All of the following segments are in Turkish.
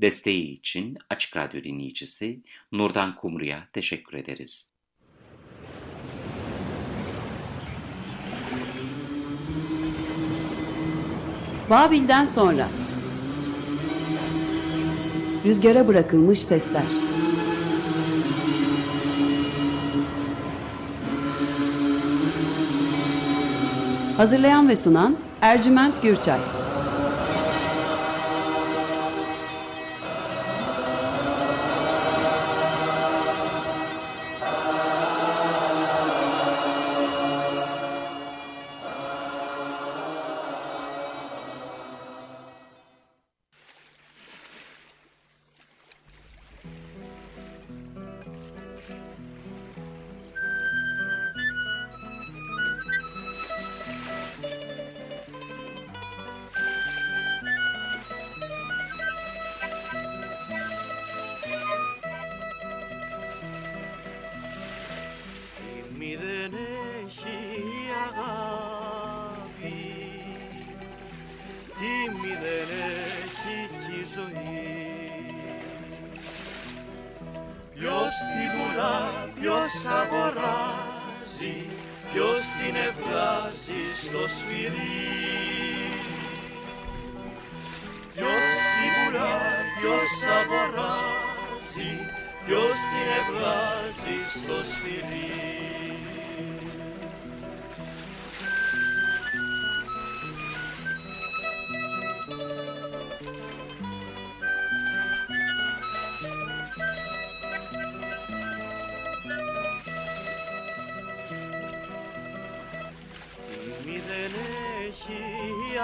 Desteği için Açık Radyo dinleyicisi Nurdan Kumru'ya teşekkür ederiz. Babil'den sonra. Rüzgara bırakılmış sesler. Hazırlayan ve sunan Ercüment Gürçay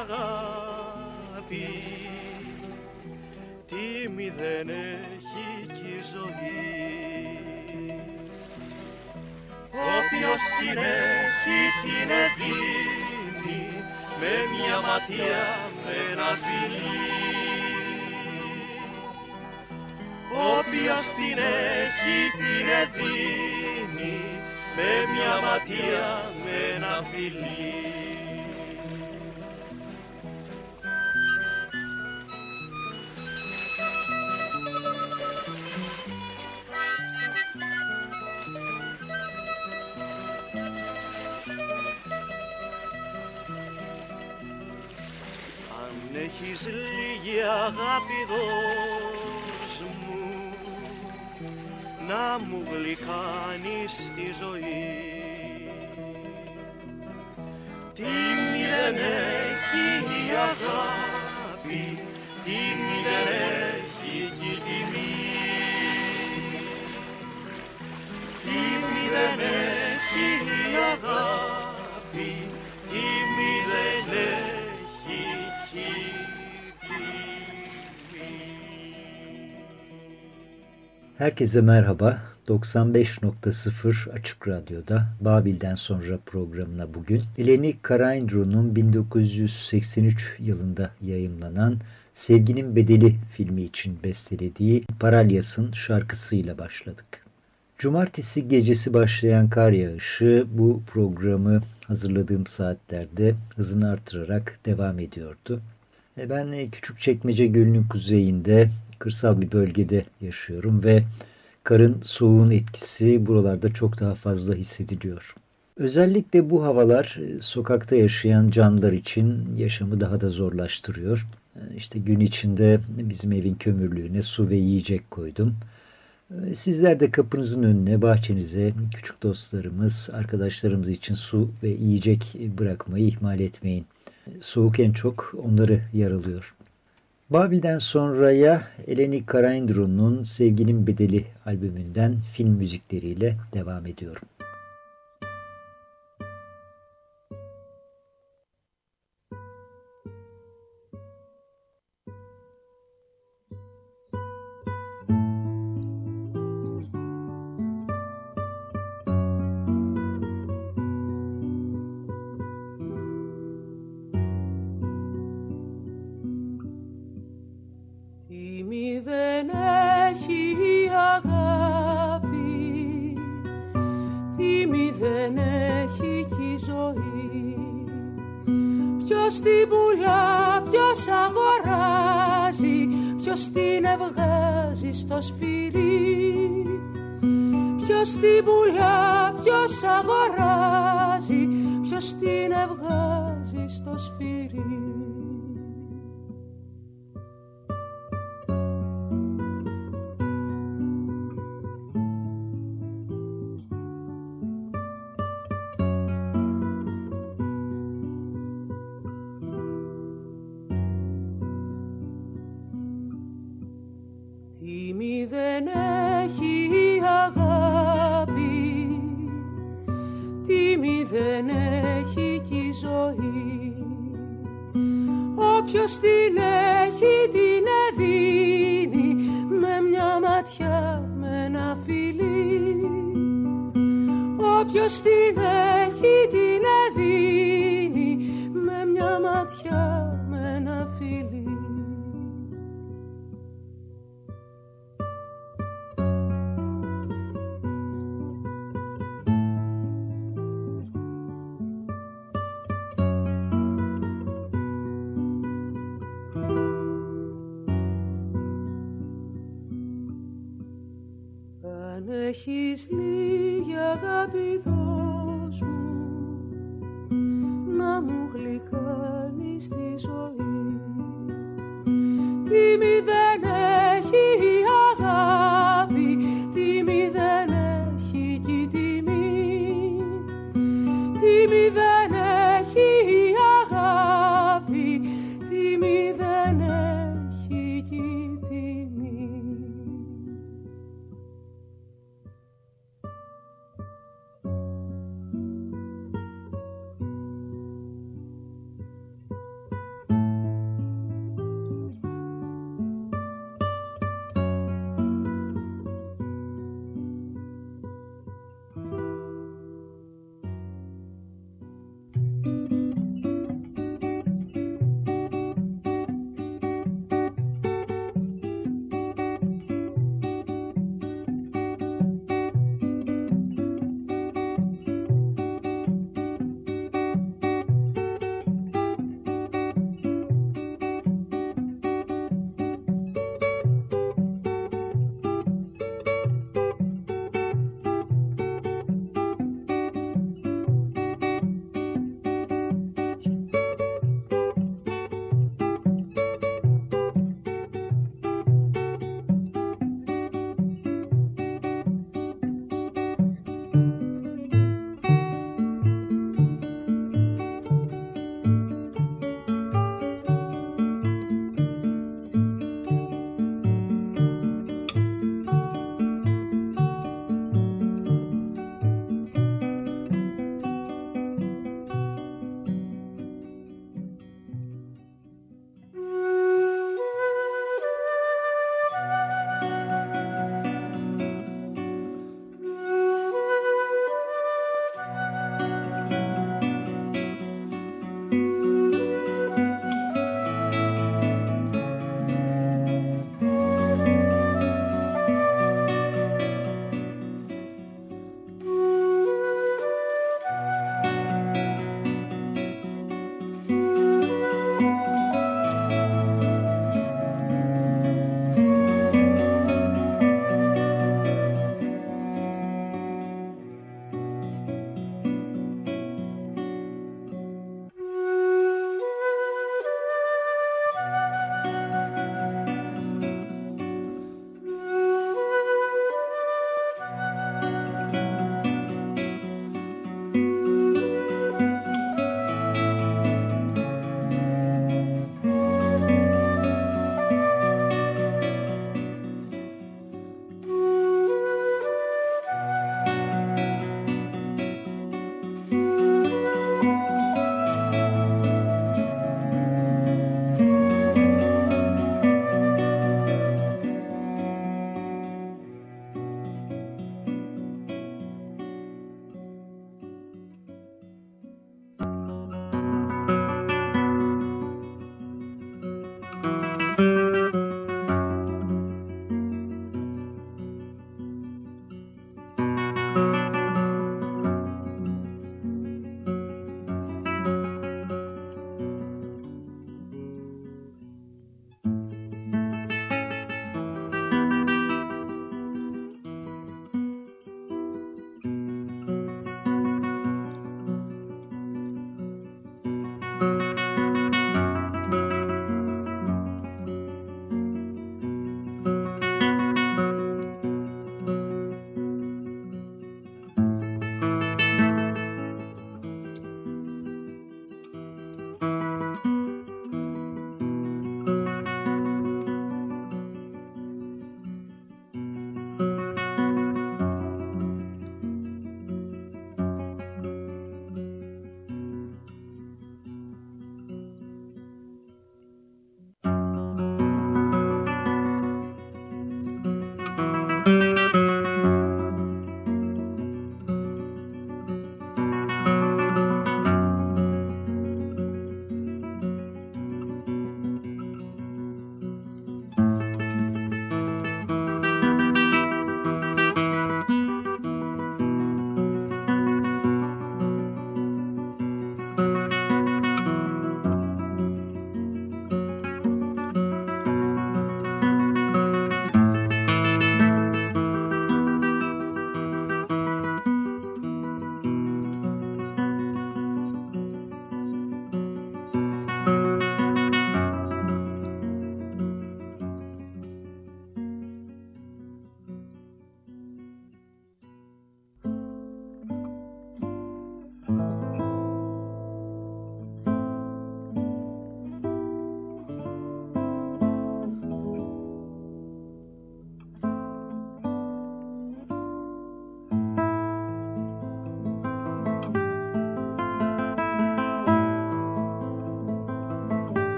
αγάπη. Τίμη δεν έχει κι η ζωή. Όποιος την έχει την δίνει με μια ματιά με ένα φιλί Όποιος την έχει την δίνει με μια ματιά με ένα φιλί αγάπη δώσ' μου να μου γλυκάνεις τη ζωή. Τι δεν Herkese merhaba. 95.0 Açık Radyo'da Babil'den sonra programına bugün Eleni Karaindru'nun 1983 yılında yayımlanan Sevginin Bedeli filmi için bestelediği Paralyas'ın şarkısıyla başladık. Cumartesi gecesi başlayan kar yağışı bu programı hazırladığım saatlerde hızını artırarak devam ediyordu. E, ben Küçükçekmece Gölü'nün kuzeyinde kırsal bir bölgede yaşıyorum ve karın soğuğun etkisi buralarda çok daha fazla hissediliyor. Özellikle bu havalar e, sokakta yaşayan canlılar için yaşamı daha da zorlaştırıyor. E, işte gün içinde bizim evin kömürlüğüne su ve yiyecek koydum. E, sizler de kapınızın önüne, bahçenize küçük dostlarımız, arkadaşlarımız için su ve yiyecek bırakmayı ihmal etmeyin. Soğuk en çok onları yaralıyor. Babil'den sonraya Eleni Karaindru'nun Sevginin Bedeli albümünden film müzikleriyle devam ediyorum. Ποιος την πουλά, ποιος αγοράζει Ποιος την ευγάζει στο σφυρί Ποιος την πουλά, ποιος αγοράζει Ποιος την ευγάζει στο σφυρί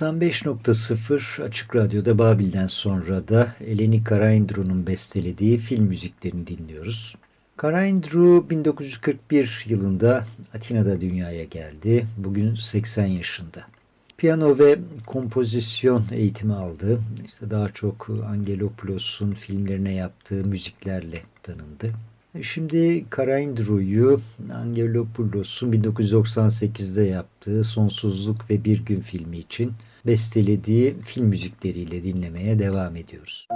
95.0 Açık Radyo'da Babil'den sonra da Eleni Karaindru'nun bestelediği film müziklerini dinliyoruz. Karaindru 1941 yılında Atina'da dünyaya geldi. Bugün 80 yaşında. Piyano ve kompozisyon eğitimi aldı. İşte daha çok Angelopoulos'un filmlerine yaptığı müziklerle tanındı. Şimdi Karaindru'yu Angelopoulos'un 1998'de yaptığı Sonsuzluk ve Bir Gün filmi için bestelediği film müzikleriyle dinlemeye devam ediyoruz.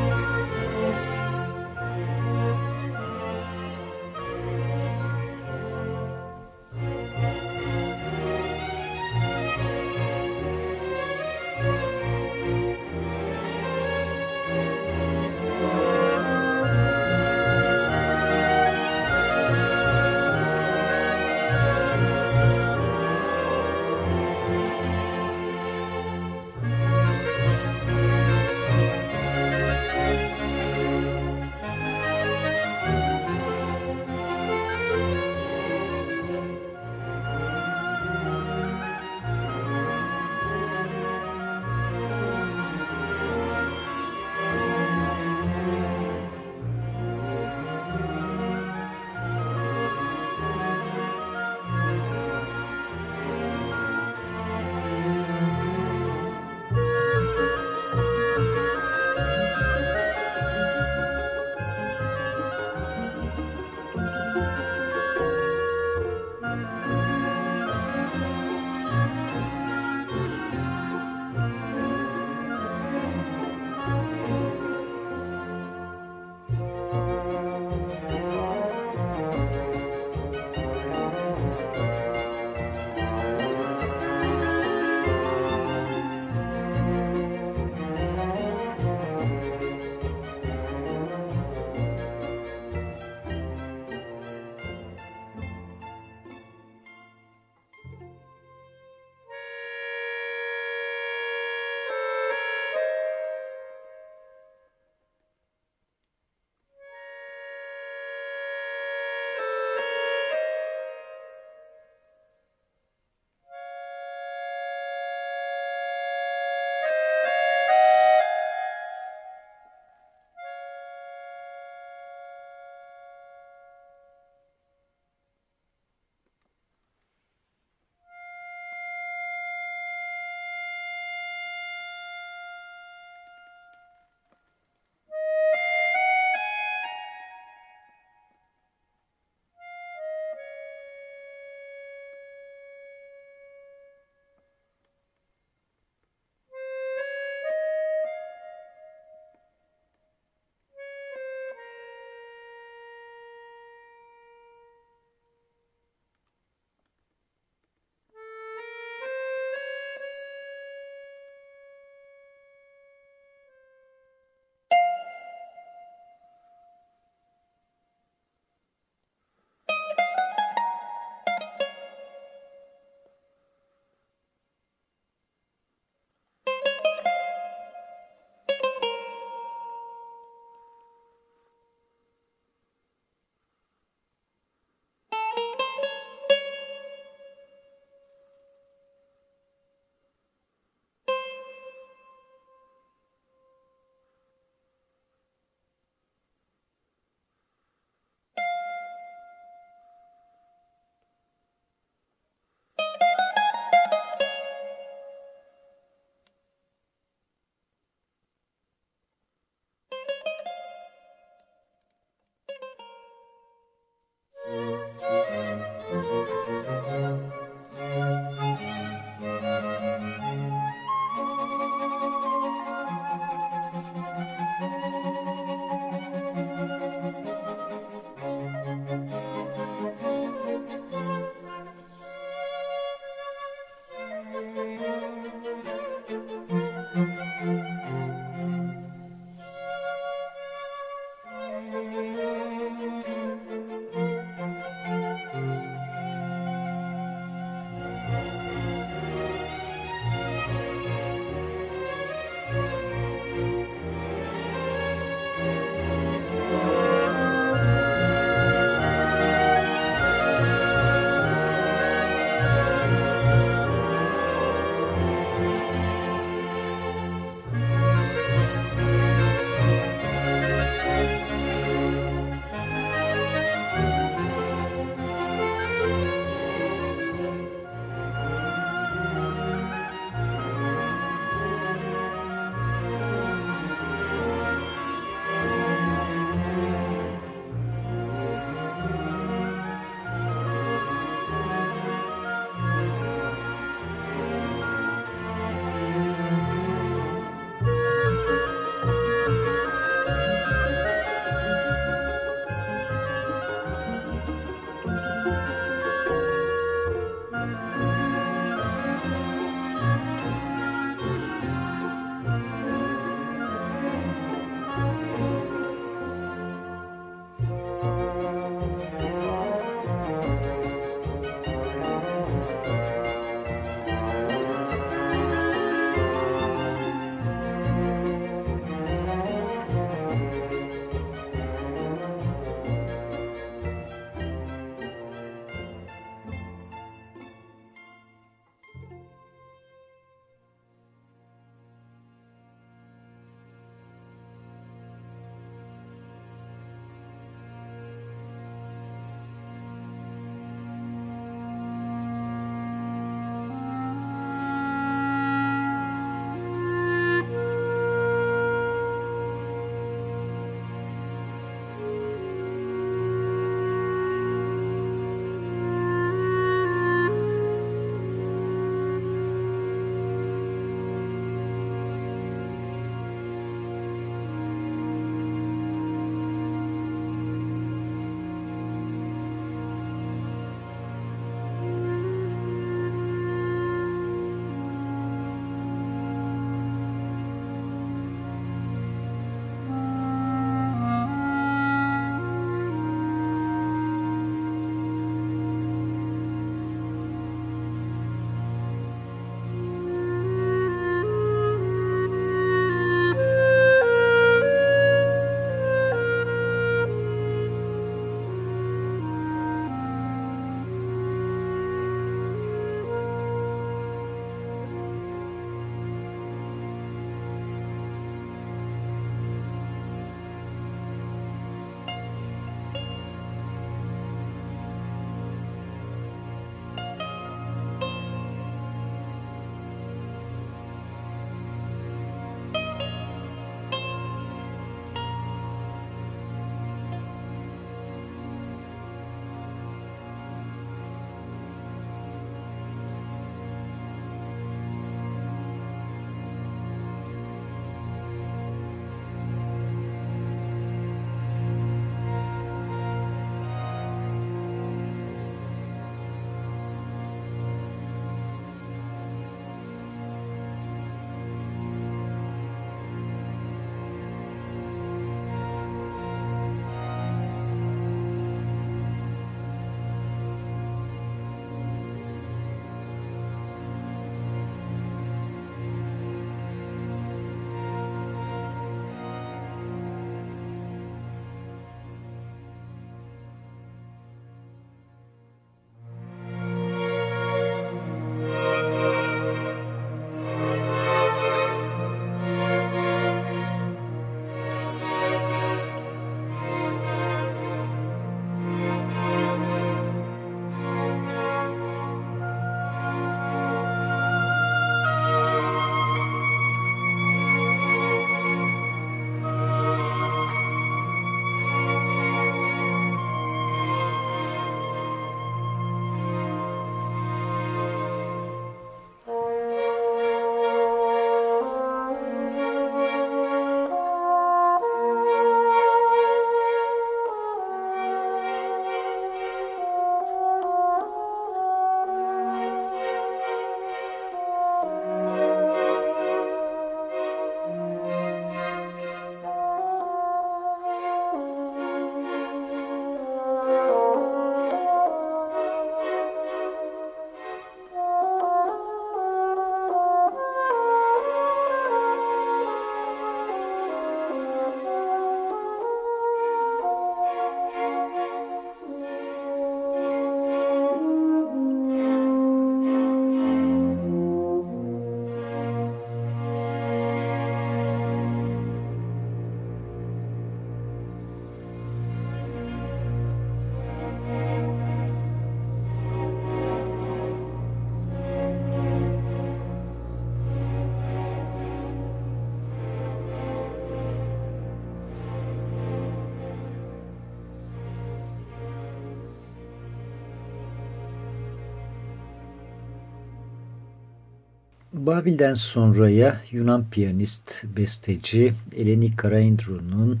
Babil'den sonraya Yunan piyanist, besteci Eleni Karaindrou'nun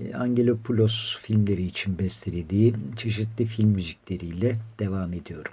e, Angelopoulos filmleri için bestelediği çeşitli film müzikleriyle devam ediyorum.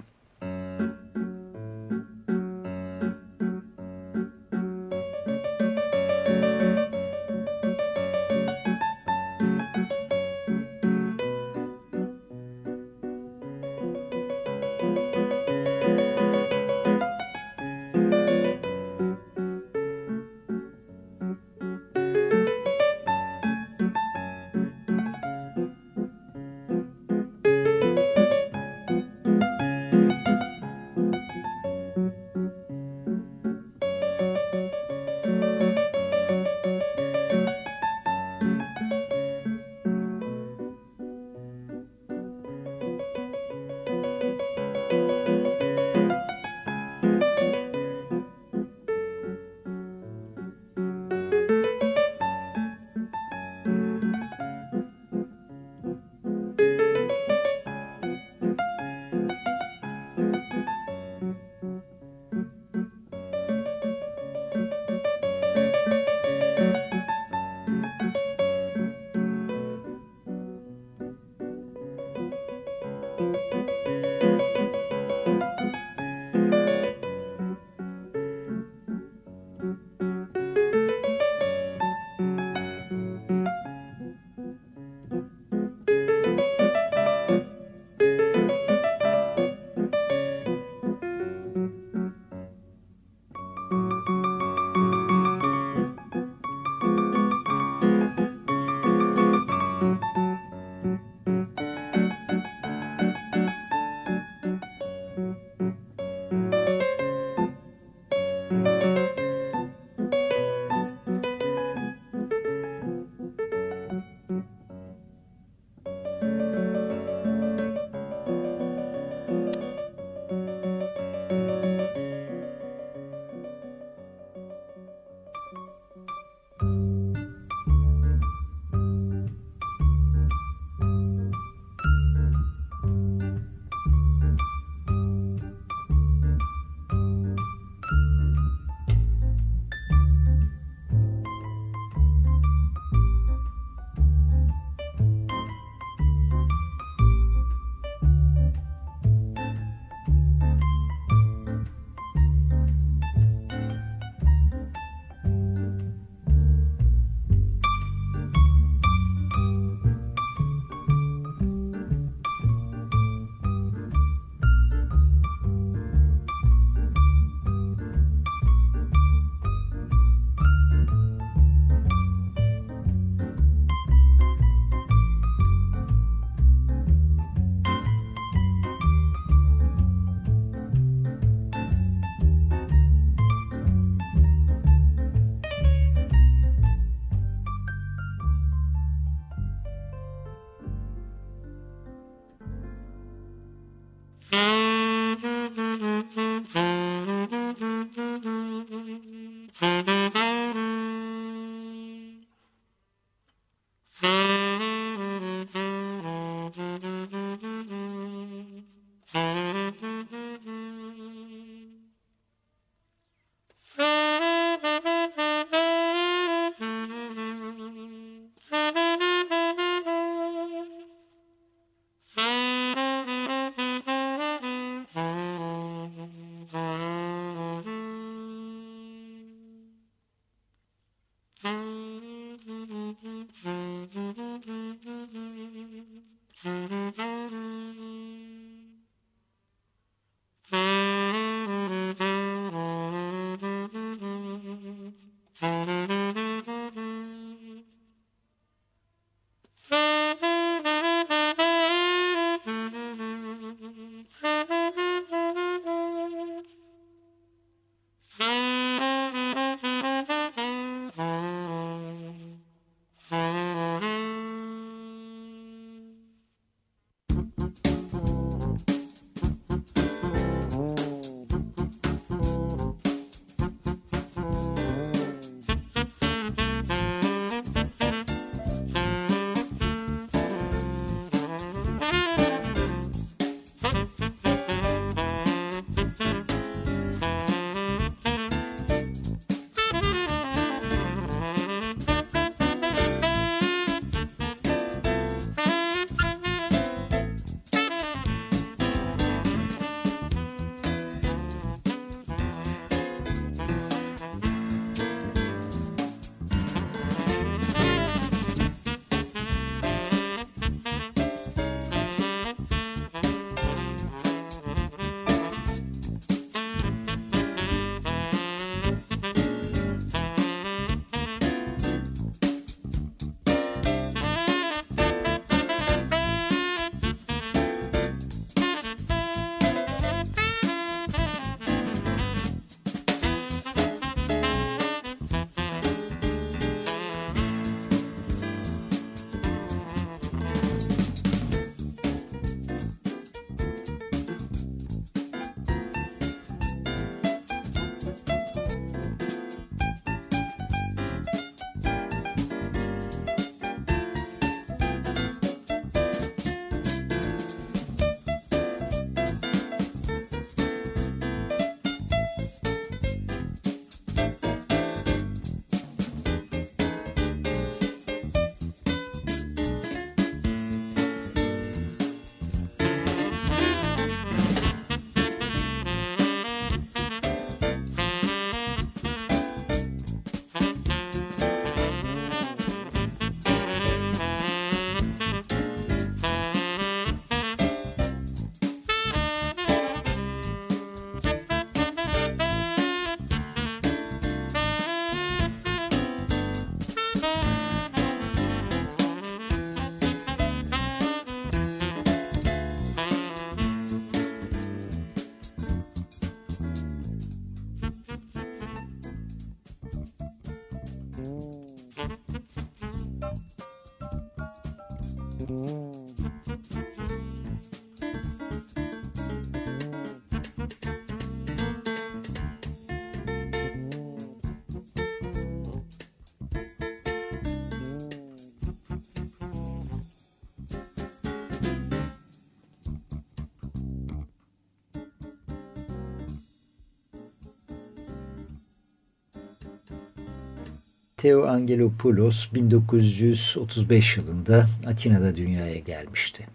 Theo Angelopoulos 1935 yılında Atina'da dünyaya gelmişti.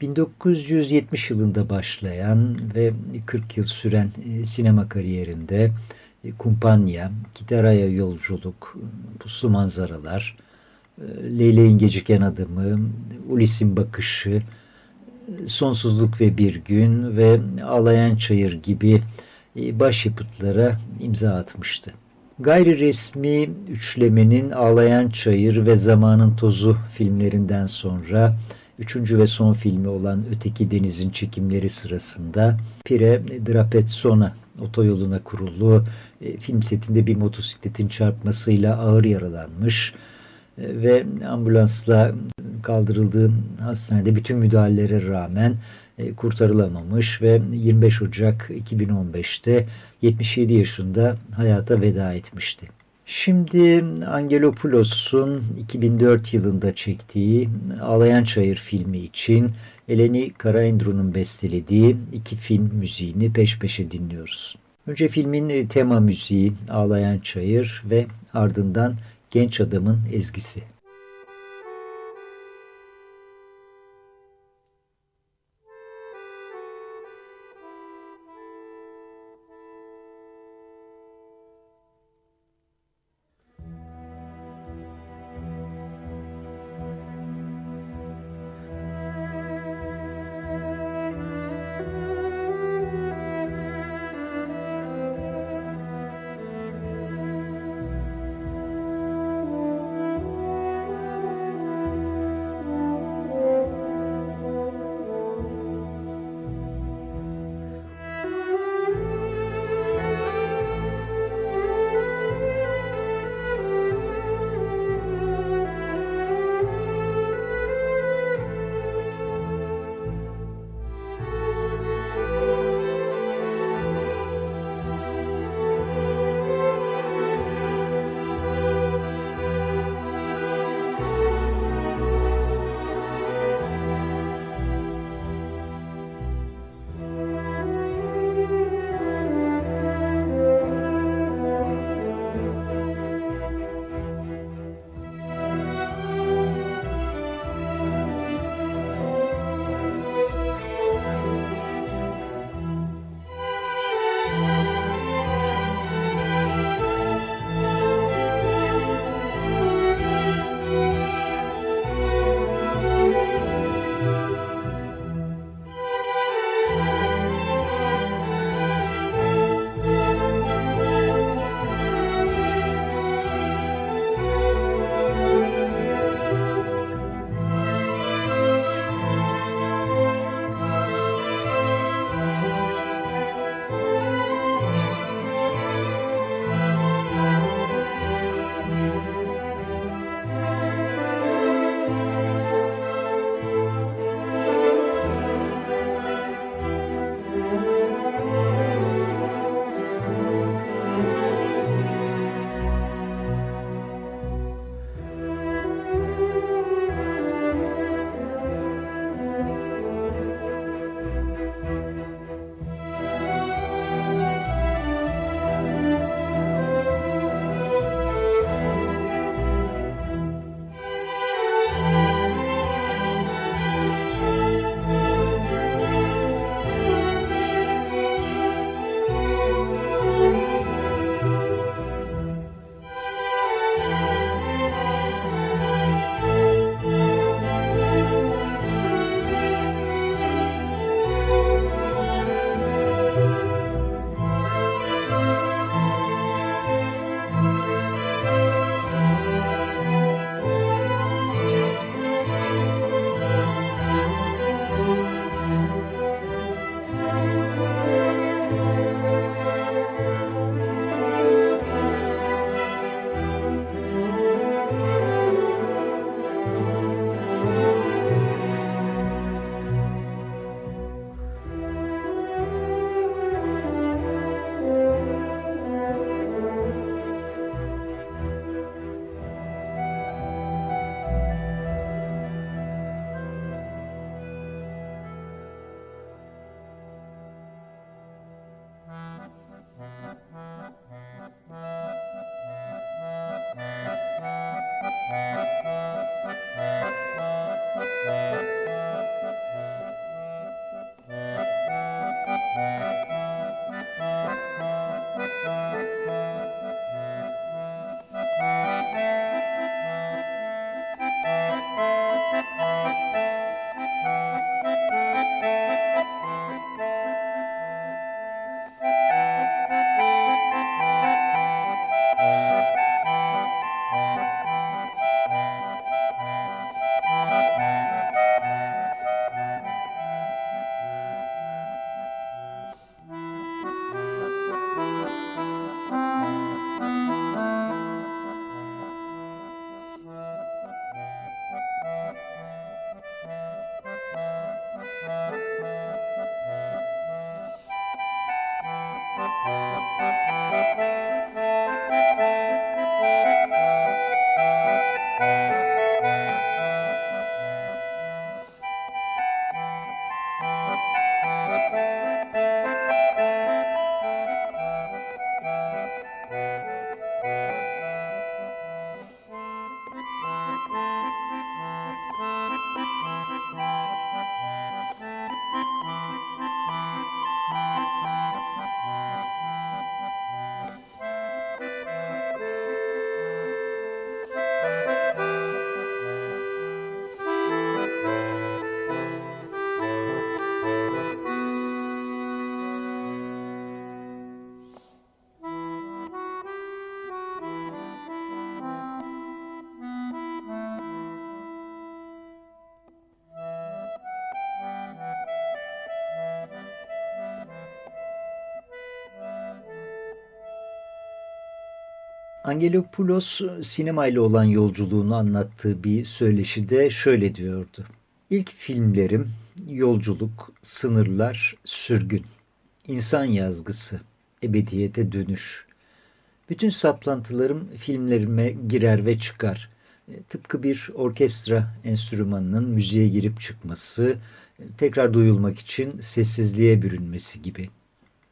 1970 yılında başlayan ve 40 yıl süren e, sinema kariyerinde e, Kumpanya, Kitaraya Yolculuk, Puslu Manzaralar, e, Leyleğin Geciken Adımı, Ulis'in Bakışı, Sonsuzluk ve Bir Gün ve Ağlayan Çayır gibi başyapıtlara imza atmıştı. Gayri resmi üçlemenin Ağlayan Çayır ve Zamanın Tozu filmlerinden sonra üçüncü ve son filmi olan Öteki Deniz'in çekimleri sırasında Pire Drapetsona otoyoluna kurulu e, film setinde bir motosikletin çarpmasıyla ağır yaralanmış e, ve ambulansla kaldırıldığı hastanede bütün müdahalelere rağmen kurtarılamamış ve 25 Ocak 2015'te 77 yaşında hayata veda etmişti. Şimdi Angelopoulos'un 2004 yılında çektiği Ağlayan Çayır filmi için Eleni Karaindru'nun bestelediği iki film müziğini peş peşe dinliyoruz. Önce filmin tema müziği Ağlayan Çayır ve ardından Genç Adamın Ezgisi. Angelopoulos sinemayla olan yolculuğunu anlattığı bir söyleşide şöyle diyordu. İlk filmlerim yolculuk, sınırlar, sürgün, insan yazgısı, ebediyete dönüş. Bütün saplantılarım filmlerime girer ve çıkar. E, tıpkı bir orkestra enstrümanının müziğe girip çıkması, e, tekrar duyulmak için sessizliğe bürünmesi gibi.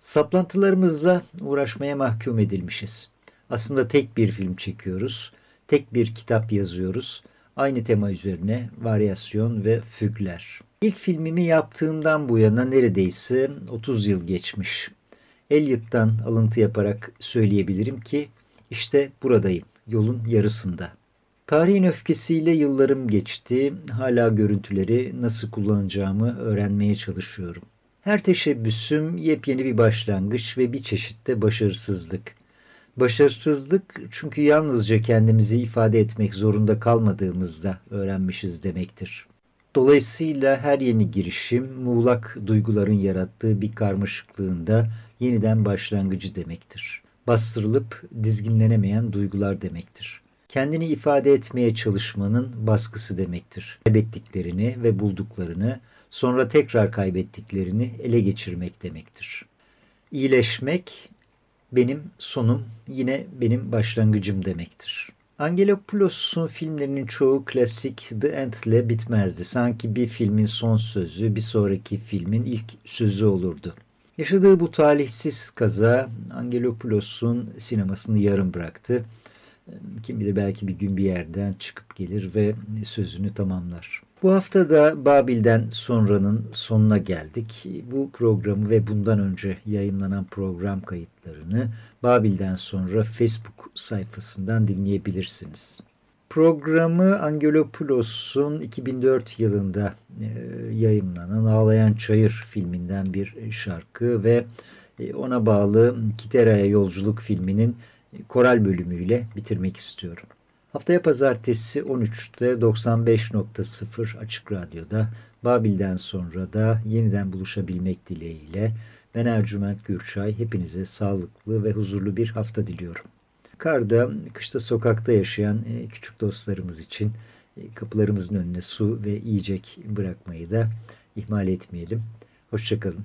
Saplantılarımızla uğraşmaya mahkum edilmişiz. Aslında tek bir film çekiyoruz, tek bir kitap yazıyoruz. Aynı tema üzerine varyasyon ve fügler. İlk filmimi yaptığımdan bu yana neredeyse 30 yıl geçmiş. Elliot'tan alıntı yaparak söyleyebilirim ki işte buradayım, yolun yarısında. Tarihin öfkesiyle yıllarım geçti. Hala görüntüleri nasıl kullanacağımı öğrenmeye çalışıyorum. Her teşebbüsüm yepyeni bir başlangıç ve bir çeşitte başarısızlık. Başarısızlık çünkü yalnızca kendimizi ifade etmek zorunda kalmadığımızda öğrenmişiz demektir. Dolayısıyla her yeni girişim muğlak duyguların yarattığı bir karmaşıklığında yeniden başlangıcı demektir. Bastırılıp dizginlenemeyen duygular demektir. Kendini ifade etmeye çalışmanın baskısı demektir. Kaybettiklerini ve bulduklarını sonra tekrar kaybettiklerini ele geçirmek demektir. İyileşmek benim sonum yine benim başlangıcım demektir. Angelopoulos'un filmlerinin çoğu klasik The End'le bitmezdi. Sanki bir filmin son sözü bir sonraki filmin ilk sözü olurdu. Yaşadığı bu talihsiz kaza Angelopoulos'un sinemasını yarım bıraktı. Kim bilir belki bir gün bir yerden çıkıp gelir ve sözünü tamamlar. Bu hafta da Babil'den sonranın sonuna geldik. Bu programı ve bundan önce yayınlanan program kayıtlarını Babil'den sonra Facebook sayfasından dinleyebilirsiniz. Programı Angelopoulos'un 2004 yılında e, yayınlanan Ağlayan Çayır filminden bir şarkı ve e, ona bağlı Kitera'ya Yolculuk filminin koral bölümüyle bitirmek istiyorum. Haftaya pazartesi 13'te 95.0 Açık Radyo'da Babil'den sonra da yeniden buluşabilmek dileğiyle ben Ercüment Gürçay hepinize sağlıklı ve huzurlu bir hafta diliyorum. Karda, kışta sokakta yaşayan e, küçük dostlarımız için e, kapılarımızın önüne su ve yiyecek bırakmayı da ihmal etmeyelim. Hoşçakalın.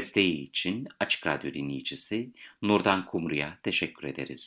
Desteği için Açık Radyo dinleyicisi Nurdan Kumru'ya teşekkür ederiz.